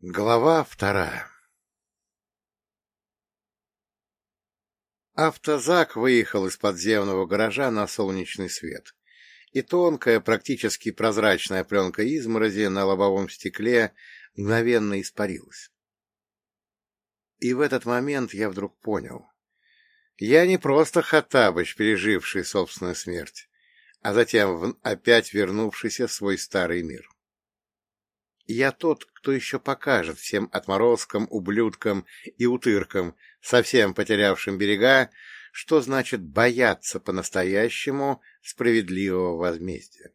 Глава вторая Автозак выехал из подземного гаража на солнечный свет, и тонкая, практически прозрачная пленка изморози на лобовом стекле мгновенно испарилась. И в этот момент я вдруг понял. Я не просто Хаттабыч, переживший собственную смерть, а затем опять вернувшийся в свой старый мир. Я тот, кто еще покажет всем отморозкам, ублюдкам и утыркам, совсем потерявшим берега, что значит бояться по-настоящему справедливого возмездия.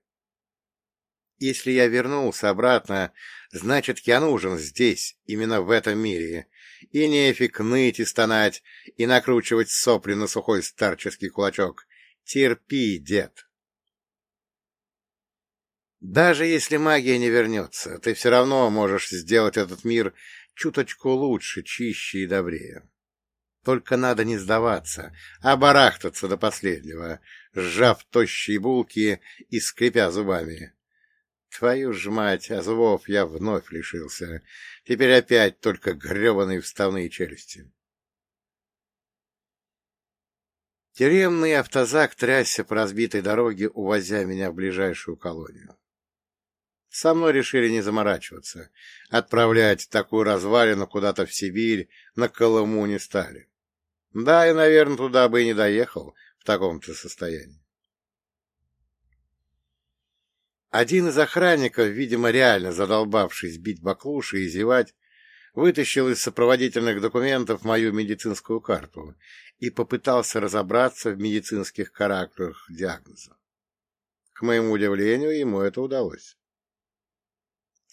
Если я вернулся обратно, значит, я нужен здесь, именно в этом мире, и нефиг ныть и стонать, и накручивать сопли на сухой старческий кулачок. Терпи, дед. Даже если магия не вернется, ты все равно можешь сделать этот мир чуточку лучше, чище и добрее. Только надо не сдаваться, а барахтаться до последнего, сжав тощие булки и скрипя зубами. Твою ж мать, а я вновь лишился. Теперь опять только гребаные вставные челюсти. Тюремный автозак трясся по разбитой дороге, увозя меня в ближайшую колонию. Со мной решили не заморачиваться. Отправлять такую развалину куда-то в Сибирь на Колыму не стали. Да, и, наверное, туда бы и не доехал в таком-то состоянии. Один из охранников, видимо, реально задолбавшись бить баклуши и зевать, вытащил из сопроводительных документов мою медицинскую карту и попытался разобраться в медицинских характерах диагноза. К моему удивлению, ему это удалось.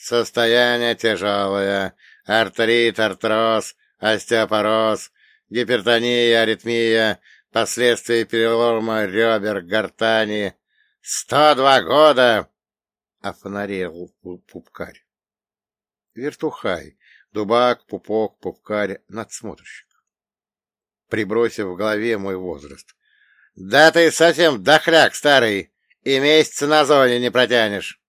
Состояние тяжелое. Артрит, артроз, остеопороз, гипертония, аритмия, последствия перелома ребер, гортани. Сто два года! — офонарел пупкарь. Вертухай, дубак, пупок, пупкарь, надсмотрщик. Прибросив в голове мой возраст. — Да ты совсем дохляк старый, и месяца на зоне не протянешь.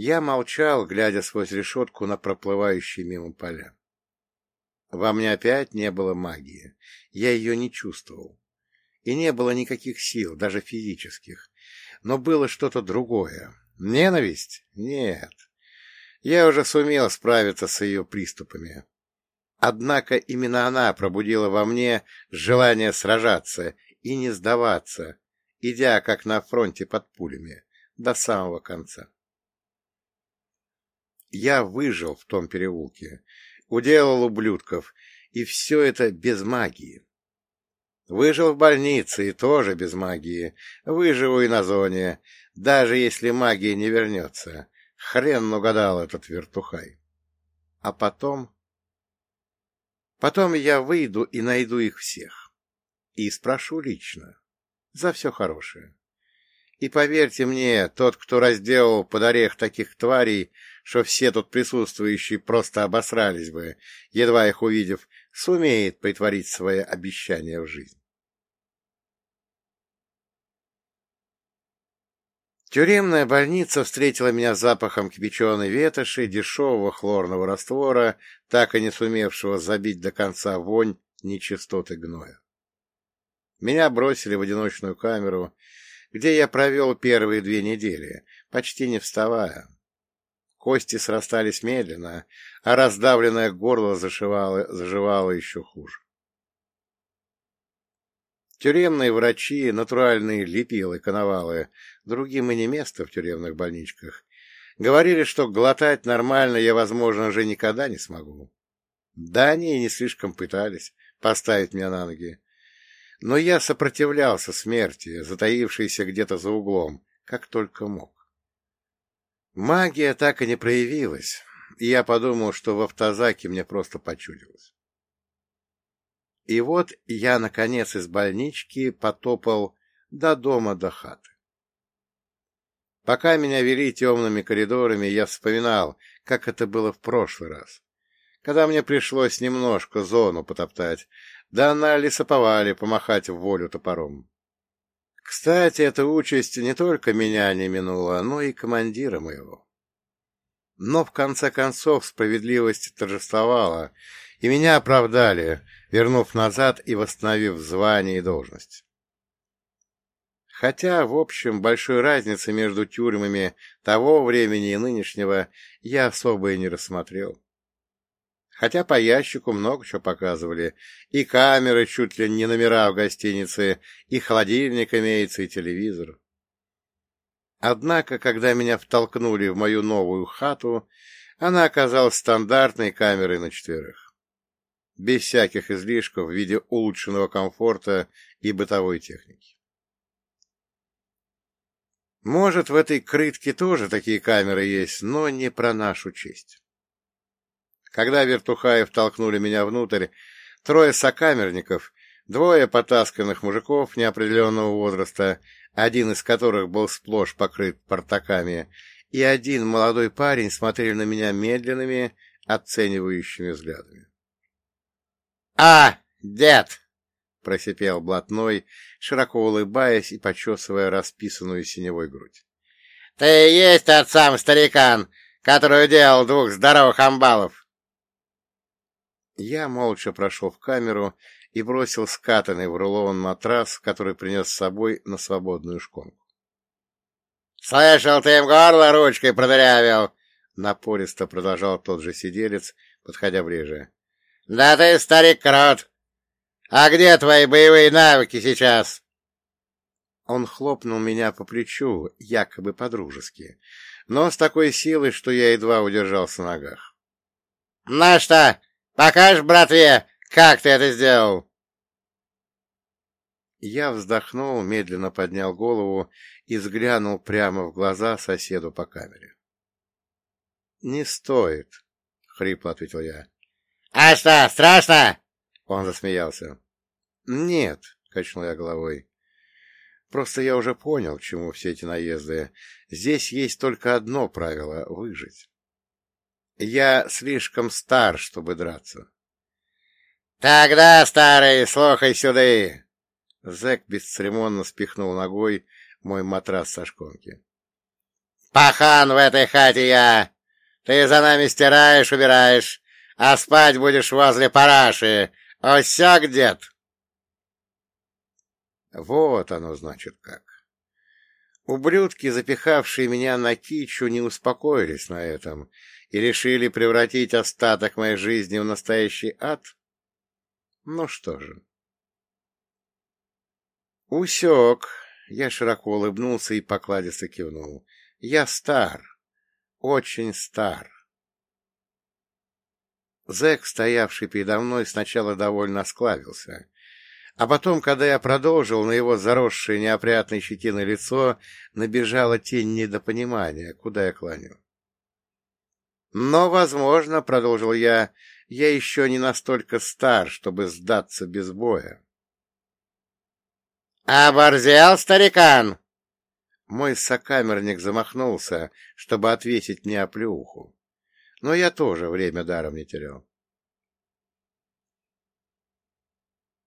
Я молчал, глядя сквозь решетку на проплывающие мимо поля. Во мне опять не было магии. Я ее не чувствовал. И не было никаких сил, даже физических. Но было что-то другое. Ненависть? Нет. Я уже сумел справиться с ее приступами. Однако именно она пробудила во мне желание сражаться и не сдаваться, идя как на фронте под пулями, до самого конца. Я выжил в том переулке, уделал ублюдков, и все это без магии. Выжил в больнице и тоже без магии. Выживу и на зоне, даже если магия не вернется. Хрен угадал этот вертухай. А потом... Потом я выйду и найду их всех. И спрошу лично. За все хорошее. И поверьте мне, тот, кто разделал под орех таких тварей, что все тут присутствующие просто обосрались бы, едва их увидев, сумеет притворить свои обещания в жизнь. Тюремная больница встретила меня запахом кипяченой ветоши, дешевого хлорного раствора, так и не сумевшего забить до конца вонь нечистоты гноя. Меня бросили в одиночную камеру, где я провел первые две недели, почти не вставая. Кости срастались медленно, а раздавленное горло зашивало, заживало еще хуже. Тюремные врачи, натуральные лепилы, коновалы, другим и не место в тюремных больничках, говорили, что глотать нормально я, возможно, уже никогда не смогу. Да, они и не слишком пытались поставить меня на ноги. Но я сопротивлялся смерти, затаившейся где-то за углом, как только мог. Магия так и не проявилась, и я подумал, что в автозаке мне просто почудилось. И вот я, наконец, из больнички потопал до дома, до хаты. Пока меня вели темными коридорами, я вспоминал, как это было в прошлый раз, когда мне пришлось немножко зону потоптать, да на лесоповале помахать в волю топором. Кстати, эта участь не только меня не минула, но и командира моего. Но в конце концов справедливость торжествовала, и меня оправдали, вернув назад и восстановив звание и должность. Хотя, в общем, большой разницы между тюрьмами того времени и нынешнего я особо и не рассмотрел. Хотя по ящику много чего показывали. И камеры, чуть ли не номера в гостинице, и холодильник имеется, и телевизор. Однако, когда меня втолкнули в мою новую хату, она оказалась стандартной камерой на четверых. Без всяких излишков в виде улучшенного комфорта и бытовой техники. Может, в этой крытке тоже такие камеры есть, но не про нашу честь. Когда Вертухаев толкнули меня внутрь, трое сокамерников, двое потасканных мужиков неопределенного возраста, один из которых был сплошь покрыт портаками, и один молодой парень смотрели на меня медленными, оценивающими взглядами. — А, дед! — просипел блатной, широко улыбаясь и почесывая расписанную синевой грудь. — Ты есть тот сам старикан, который уделал двух здоровых амбалов? Я молча прошел в камеру и бросил скатанный в рулон матрас, который принес с собой на свободную шконку. — Слышал, ты им горло ручкой продырявил! — напористо продолжал тот же сиделец, подходя ближе. — Да ты, старик крот! А где твои боевые навыки сейчас? Он хлопнул меня по плечу, якобы по-дружески, но с такой силой, что я едва удержался на ногах. — На что? Покажешь братве, как ты это сделал? Я вздохнул, медленно поднял голову и взглянул прямо в глаза соседу по камере. — Не стоит, — хрипло ответил я. — А что, страшно? — он засмеялся. — Нет, — качнул я головой. — Просто я уже понял, к чему все эти наезды. Здесь есть только одно правило — выжить. Я слишком стар, чтобы драться. — Тогда, старый, слухай сюда! Зэк бесцеремонно спихнул ногой мой матрас со шконки. — Пахан в этой хате я! Ты за нами стираешь, убираешь, а спать будешь возле параши. Осяк, дед! Вот оно, значит, как. Ублюдки, запихавшие меня на кичу, не успокоились на этом и решили превратить остаток моей жизни в настоящий ад? Ну что же. Усек. Я широко улыбнулся и покладисто кивнул. Я стар. Очень стар. Зэк, стоявший передо мной, сначала довольно осклавился. А потом, когда я продолжил, на его заросшее неопрятной щетиной лицо набежала тень недопонимания, куда я клоню. Но, возможно, — продолжил я, — я еще не настолько стар, чтобы сдаться без боя. — Оборзел, старикан! Мой сокамерник замахнулся, чтобы отвесить мне оплеуху. Но я тоже время даром не терял.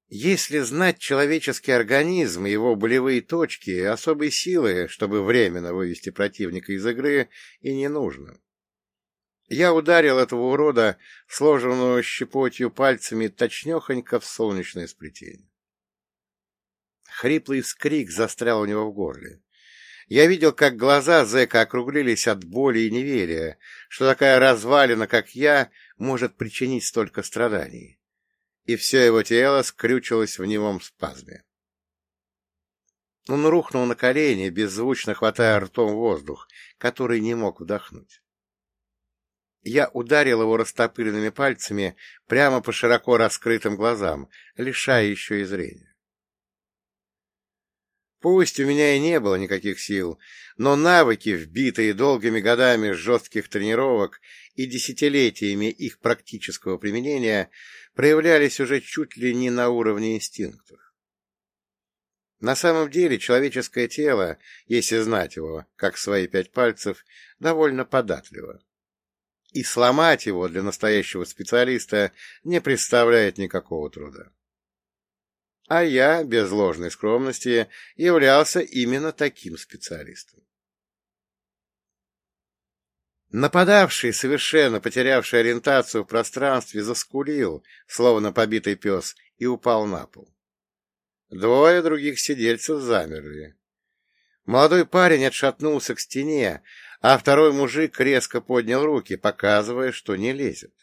Если знать человеческий организм его болевые точки, особой силы, чтобы временно вывести противника из игры, и не нужно. Я ударил этого урода, сложенного щепотью пальцами, точнехонько в солнечное сплетение. Хриплый вскрик застрял у него в горле. Я видел, как глаза зэка округлились от боли и неверия, что такая развалина, как я, может причинить столько страданий. И все его тело скрючилось в немом спазме. Он рухнул на колени, беззвучно хватая ртом воздух, который не мог вдохнуть. Я ударил его растопыренными пальцами прямо по широко раскрытым глазам, лишая еще и зрения. Пусть у меня и не было никаких сил, но навыки, вбитые долгими годами жестких тренировок и десятилетиями их практического применения, проявлялись уже чуть ли не на уровне инстинктов. На самом деле человеческое тело, если знать его, как свои пять пальцев, довольно податливо и сломать его для настоящего специалиста не представляет никакого труда. А я, без ложной скромности, являлся именно таким специалистом. Нападавший, совершенно потерявший ориентацию в пространстве, заскулил, словно побитый пес, и упал на пол. Двое других сидельцев замерли. Молодой парень отшатнулся к стене, а второй мужик резко поднял руки, показывая, что не лезет.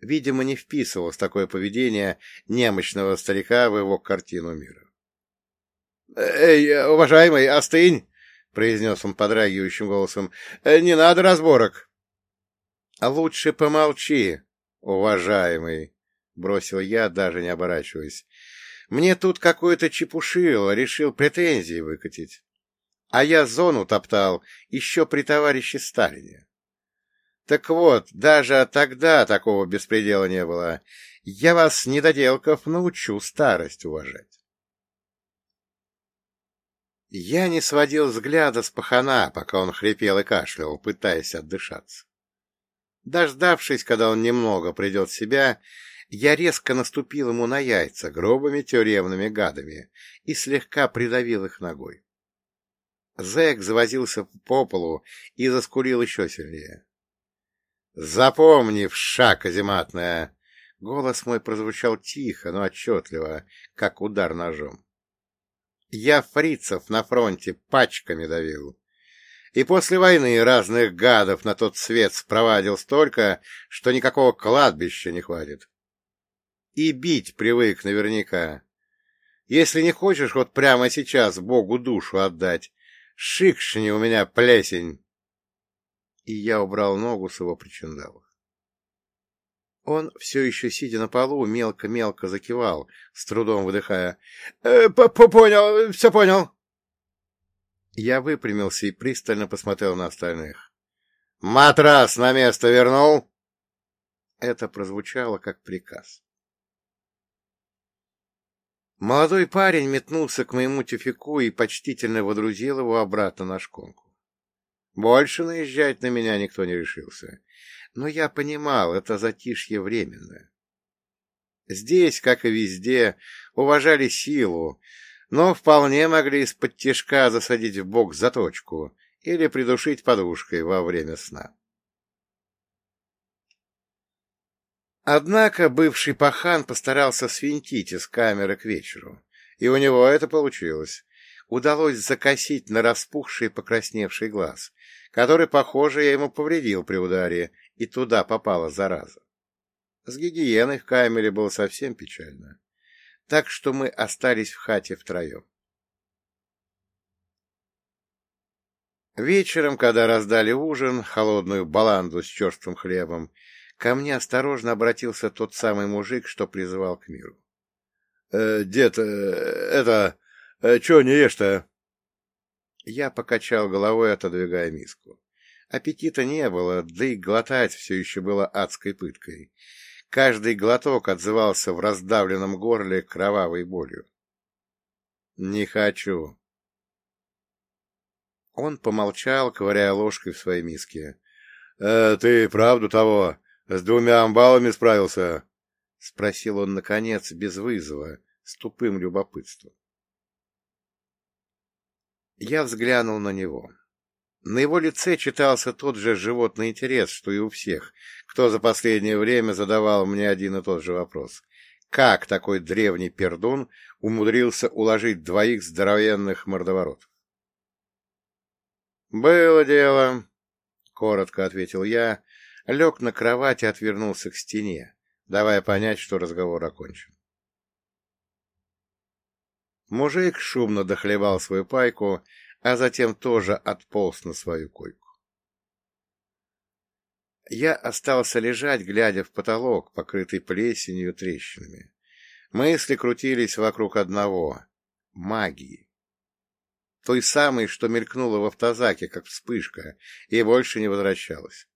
Видимо, не вписывалось такое поведение немощного старика в его картину мира. — Эй, уважаемый, остынь! — произнес он подрагивающим голосом. — Не надо разборок. — Лучше помолчи, уважаемый, — бросил я, даже не оборачиваясь. Мне тут какой-то чепушил, решил претензии выкатить. А я зону топтал еще при товарище Сталине. Так вот, даже тогда такого беспредела не было. Я вас, недоделков, научу старость уважать. Я не сводил взгляда с пахана, пока он хрипел и кашлял, пытаясь отдышаться. Дождавшись, когда он немного придет в себя, я резко наступил ему на яйца грубыми тюремными гадами и слегка придавил их ногой. Зэк завозился по полу и заскурил еще сильнее. — Запомни, вша казематная! Голос мой прозвучал тихо, но отчетливо, как удар ножом. Я фрицев на фронте пачками давил. И после войны разных гадов на тот свет спровадил столько, что никакого кладбища не хватит. И бить привык наверняка. Если не хочешь вот прямо сейчас Богу душу отдать, шикшни у меня плесень. И я убрал ногу с его причиндалов. Он, все еще сидя на полу, мелко-мелко закивал, с трудом выдыхая. «Э, — Понял, все понял. Я выпрямился и пристально посмотрел на остальных. — Матрас на место вернул? Это прозвучало как приказ. Молодой парень метнулся к моему тюфику и почтительно водрузил его обратно на шконку. Больше наезжать на меня никто не решился. Но я понимал, это затишье временное. Здесь, как и везде, уважали силу, но вполне могли из-под тяжка засадить в бок заточку или придушить подушкой во время сна. Однако бывший пахан постарался свинтить из камеры к вечеру, и у него это получилось. Удалось закосить на распухший покрасневший глаз, который, похоже, я ему повредил при ударе, и туда попала зараза. С гигиеной в камере было совсем печально, так что мы остались в хате втроем. Вечером, когда раздали ужин, холодную баланду с черствым хлебом, Ко мне осторожно обратился тот самый мужик, что призывал к миру. «Э, — Дед, э, это... Э, чего не ешь-то? Я покачал головой, отодвигая миску. Аппетита не было, да и глотать все еще было адской пыткой. Каждый глоток отзывался в раздавленном горле кровавой болью. — Не хочу. Он помолчал, ковыряя ложкой в своей миске. «Э, — Ты правду того? С двумя амбалами справился? — спросил он, наконец, без вызова, с тупым любопытством. Я взглянул на него. На его лице читался тот же животный интерес, что и у всех, кто за последнее время задавал мне один и тот же вопрос. Как такой древний пердун умудрился уложить двоих здоровенных мордоворотов? «Было дело», — коротко ответил я, лег на кровать и отвернулся к стене, давая понять, что разговор окончен. Мужик шумно дохлебал свою пайку, а затем тоже отполз на свою койку. Я остался лежать, глядя в потолок, покрытый плесенью и трещинами. Мысли крутились вокруг одного — магии. Той самой, что мелькнула в автозаке, как вспышка, и больше не возвращалась.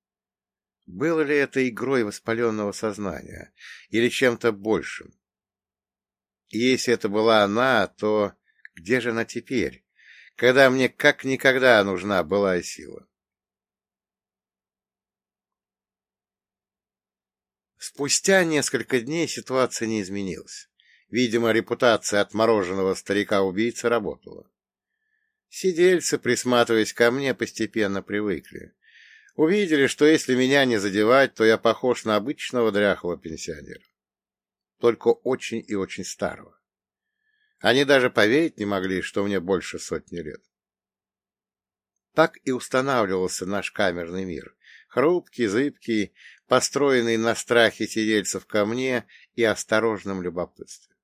Было ли это игрой воспаленного сознания или чем-то большим? И если это была она, то где же она теперь, когда мне как никогда нужна была сила? Спустя несколько дней ситуация не изменилась. Видимо, репутация отмороженного старика-убийцы работала. Сидельцы, присматриваясь ко мне, постепенно привыкли. Увидели, что если меня не задевать, то я похож на обычного дряхлого пенсионера. Только очень и очень старого. Они даже поверить не могли, что мне больше сотни лет. Так и устанавливался наш камерный мир. Хрупкий, зыбкий, построенный на страхе сидельцев ко мне и осторожном любопытстве.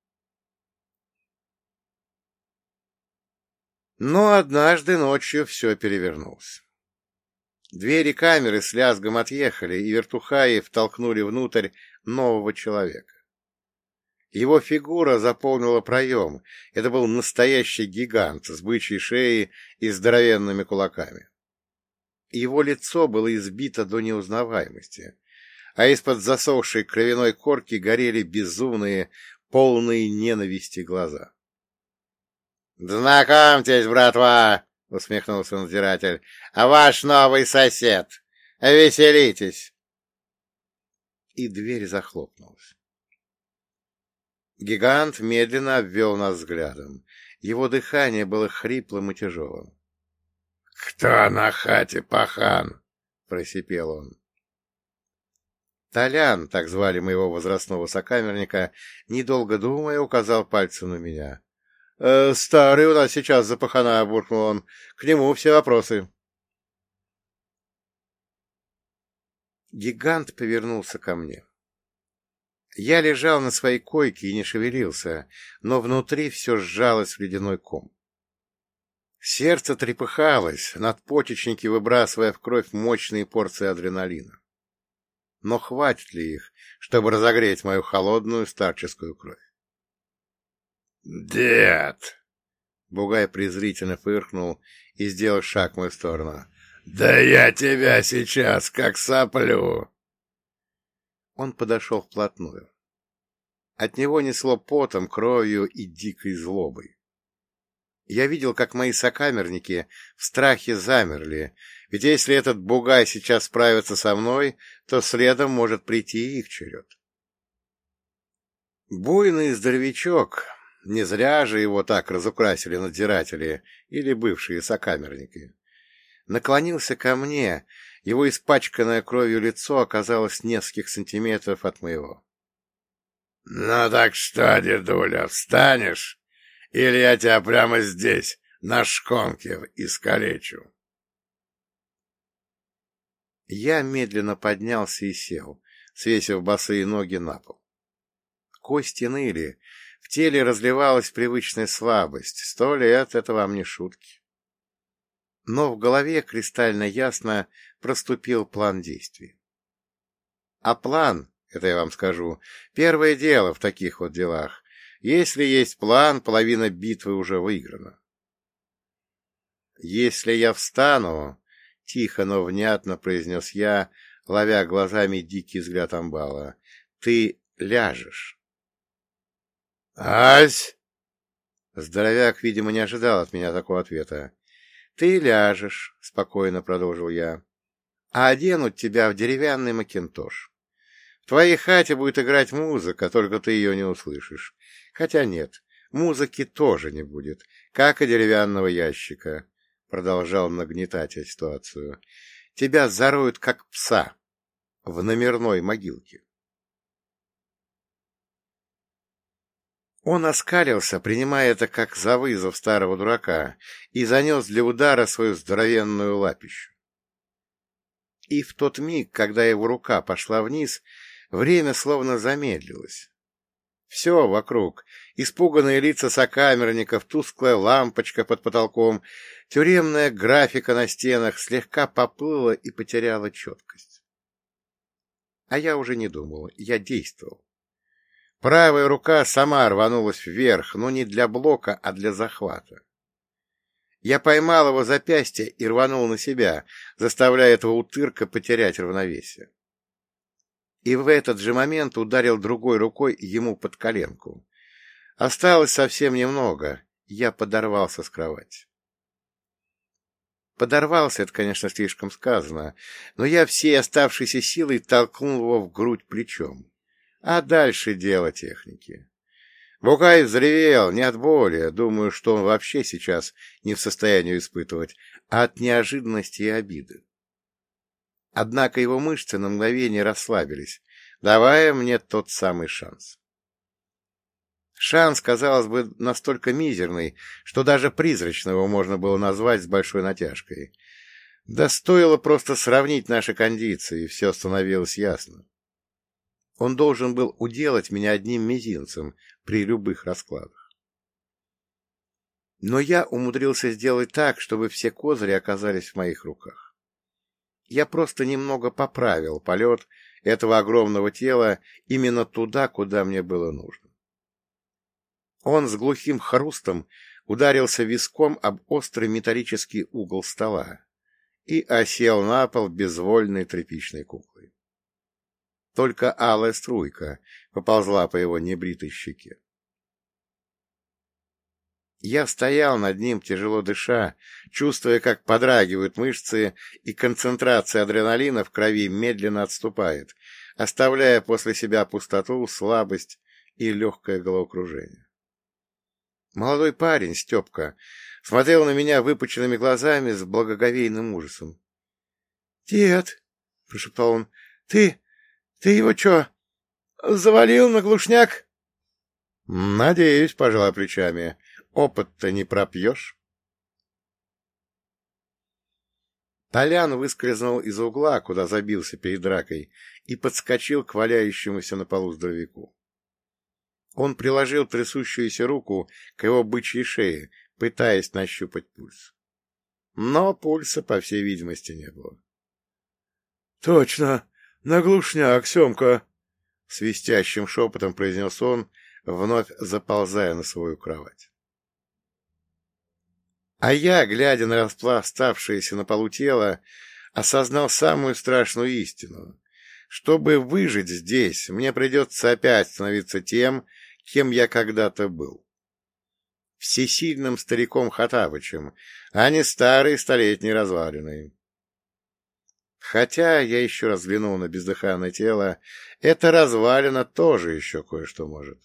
Но однажды ночью все перевернулось. Двери камеры с лязгом отъехали, и вертухаи втолкнули внутрь нового человека. Его фигура заполнила проем. Это был настоящий гигант с бычьей шеей и здоровенными кулаками. Его лицо было избито до неузнаваемости, а из-под засохшей кровяной корки горели безумные, полные ненависти глаза. — Знакомьтесь, братва! — усмехнулся надзиратель. — А ваш новый сосед! Веселитесь! И дверь захлопнулась. Гигант медленно обвел нас взглядом. Его дыхание было хриплым и тяжелым. — Кто на хате пахан? — просипел он. Толян, так звали моего возрастного сокамерника, недолго думая, указал пальцем на меня. Э, старый у нас сейчас за пахана, буркнул он. К нему все вопросы. Гигант повернулся ко мне. Я лежал на своей койке и не шевелился, но внутри все сжалось в ледяной ком. Сердце трепыхалось, надпочечники выбрасывая в кровь мощные порции адреналина. Но хватит ли их, чтобы разогреть мою холодную старческую кровь? «Дед!» Бугай презрительно фыркнул и сделал шаг в мою сторону. «Да я тебя сейчас как соплю!» Он подошел вплотную. От него несло потом, кровью и дикой злобой. Я видел, как мои сокамерники в страхе замерли, ведь если этот бугай сейчас справится со мной, то следом может прийти их черед. Буйный здоровячок, не зря же его так разукрасили надзиратели или бывшие сокамерники. Наклонился ко мне, его испачканное кровью лицо оказалось нескольких сантиметров от моего. — Ну так что, дедуля, встанешь? Или я тебя прямо здесь, на шконке, искалечу? Я медленно поднялся и сел, свесив босые ноги на пол. Кости ныли, в теле разливалась привычная слабость. Сто лет — это вам не шутки. Но в голове кристально ясно проступил план действий. А план, это я вам скажу, первое дело в таких вот делах. Если есть план, половина битвы уже выиграна. «Если я встану», — тихо, но внятно произнес я, ловя глазами дикий взгляд амбала, — «ты ляжешь». «Ась!» Здоровяк, видимо, не ожидал от меня такого ответа. «Ты ляжешь», — спокойно продолжил я, — «а оденут тебя в деревянный макинтош. В твоей хате будет играть музыка, только ты ее не услышишь. Хотя нет, музыки тоже не будет, как и деревянного ящика», — продолжал нагнетать ситуацию. «Тебя зароют, как пса, в номерной могилке». Он оскалился, принимая это как за вызов старого дурака, и занес для удара свою здоровенную лапищу. И в тот миг, когда его рука пошла вниз, время словно замедлилось. Все вокруг, испуганные лица сокамерников, тусклая лампочка под потолком, тюремная графика на стенах слегка поплыла и потеряла четкость. А я уже не думал, я действовал. Правая рука сама рванулась вверх, но не для блока, а для захвата. Я поймал его запястье и рванул на себя, заставляя этого утырка потерять равновесие. И в этот же момент ударил другой рукой ему под коленку. Осталось совсем немного, я подорвался с кровати. Подорвался, это, конечно, слишком сказано, но я всей оставшейся силой толкнул его в грудь плечом. А дальше дело техники. Букай взревел не от боли, думаю, что он вообще сейчас не в состоянии испытывать, а от неожиданности и обиды. Однако его мышцы на мгновение расслабились, давая мне тот самый шанс. Шанс, казалось бы, настолько мизерный, что даже призрачного можно было назвать с большой натяжкой. Да стоило просто сравнить наши кондиции, и все становилось ясно. Он должен был уделать меня одним мизинцем при любых раскладах. Но я умудрился сделать так, чтобы все козыри оказались в моих руках. Я просто немного поправил полет этого огромного тела именно туда, куда мне было нужно. Он с глухим хрустом ударился виском об острый металлический угол стола и осел на пол безвольной тряпичной куклой. Только алая струйка поползла по его небритой щеке. Я стоял над ним, тяжело дыша, чувствуя, как подрагивают мышцы, и концентрация адреналина в крови медленно отступает, оставляя после себя пустоту, слабость и легкое головокружение. Молодой парень, Степка, смотрел на меня выпученными глазами с благоговейным ужасом. — Дед, — прошептал он, — ты... ты его что, завалил на глушняк? — Надеюсь, — пожала плечами, — опыт-то не пропьешь. Толян выскользнул из угла, куда забился перед дракой, и подскочил к валяющемуся на полу здоровяку. Он приложил трясущуюся руку к его бычьей шее, пытаясь нащупать пульс. Но пульса, по всей видимости, не было. — Точно! Наглушняк, Семка! — свистящим шепотом произнес он, вновь заползая на свою кровать. А я, глядя на распластавшееся на полу тело, осознал самую страшную истину. Чтобы выжить здесь, мне придется опять становиться тем, кем я когда-то был. Всесильным стариком Хатабычем, а не старой столетней развалиной. Хотя я еще раз взглянул на бездыханное тело, эта развалина тоже еще кое-что может.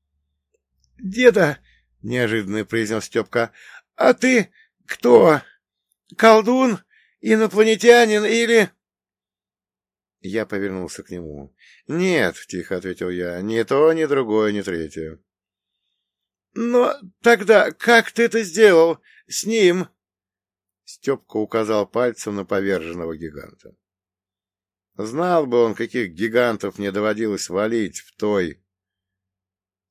— Деда, — неожиданно произнес Степка, — а ты кто? Колдун? Инопланетянин или... Я повернулся к нему. — Нет, — тихо ответил я, — ни то, ни другое, ни третье. — Но тогда как ты это сделал? С ним? Степка указал пальцем на поверженного гиганта. Знал бы он, каких гигантов мне доводилось валить в той,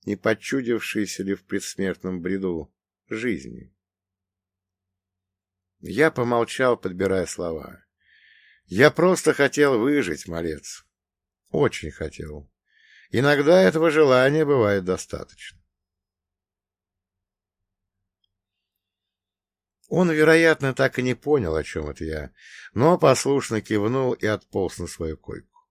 не почудившейся ли в предсмертном бреду, жизни. Я помолчал, подбирая слова. Я просто хотел выжить, малец. Очень хотел. Иногда этого желания бывает достаточно. Он, вероятно, так и не понял, о чем это я, но послушно кивнул и отполз на свою койку.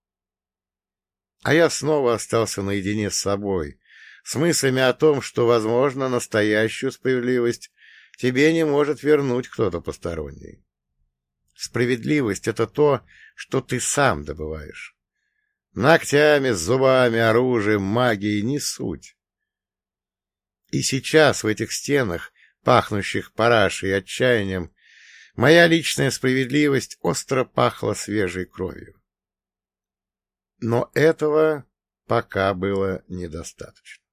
А я снова остался наедине с собой, с мыслями о том, что, возможно, настоящую справедливость тебе не может вернуть кто-то посторонний. Справедливость — это то, что ты сам добываешь. Ногтями, зубами, оружием, магией не суть. И сейчас в этих стенах, пахнущих парашей и отчаянием, моя личная справедливость остро пахла свежей кровью. Но этого пока было недостаточно.